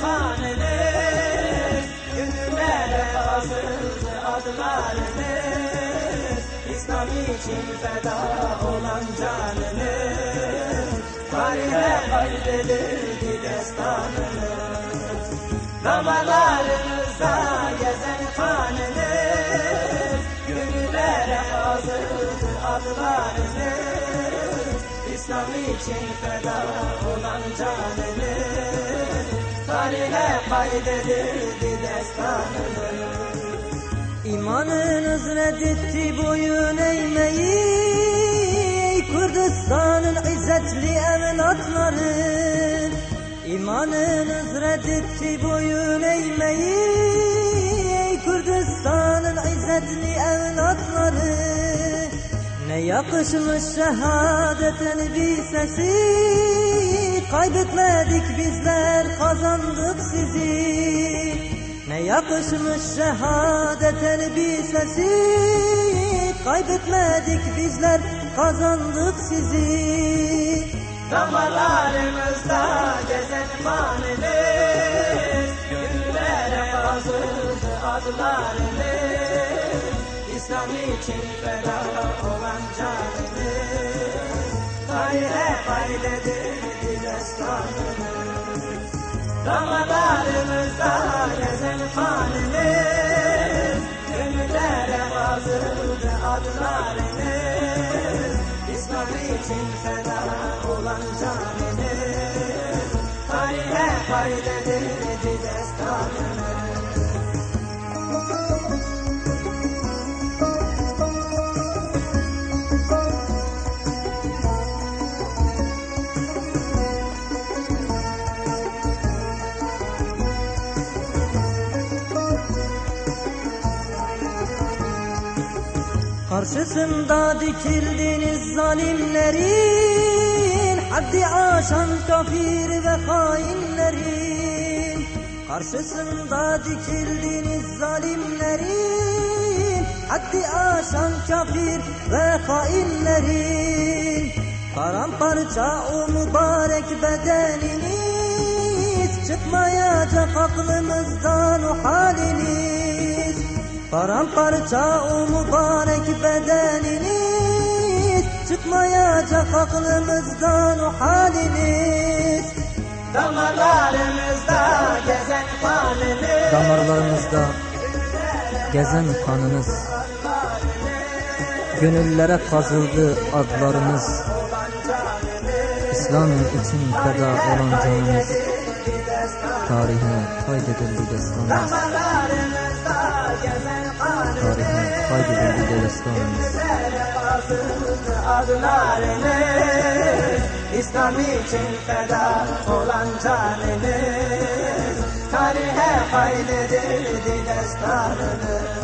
kanımız Gönüllere basıldı adlarımız İslam için feda olan canımız Tarihe kaydedildi destanımız Damalarımızda gezen kanımız Gönüllere basıldı İslam için feda olan canımız Tarihe kaydedildi destanınız İmanınız reddetti boyun eğmeyi Kürdistan'ın izzetli evlatları. İmanınız reddetti boyun eğmeyi Kürdistan'ın izzetli evlatları. Ne yakışmış şehadet elbisesi Kaybetmedik bizler kazandık sizi. Ne yakışmış şehadet elbisesi Kaybetmedik bizler kazandık sizi. Damarlarımızda gezen maniniz Gönüllere yazıldı adlarınız İslam için feda olan canınız Tarihe kaydedildi Damarlarımızda gezen faniniz Gönüllere yazıldı adlarınız İslam için feda olan canınız Tarihe kaydedildi destanınız Karşısında dikildiniz zalimlerin. Haddi aşan kafir ve hainlerin. Karşısında dikildiniz zalimlerin. Haddi aşan kafir ve hainlerin. Paramparça o mübarek bedeniniz. Çıkmayacak aklımızdan o haliniz Paramparça o mübarek bedeniniz Çıkmayacak aklımızdan o haliniz Damarlarımızda gezen kanınız Damarlarımızda gezen kanınız Gönüllere kazıldı adlarınız İslam için feda olan canınız Tarihe kaydedildi destanınız Damarlarımızda gezen Kaydedildi destanınız yazıldı adlarınız İslam için feda olan canınız Tarihe kaydedildi destanınız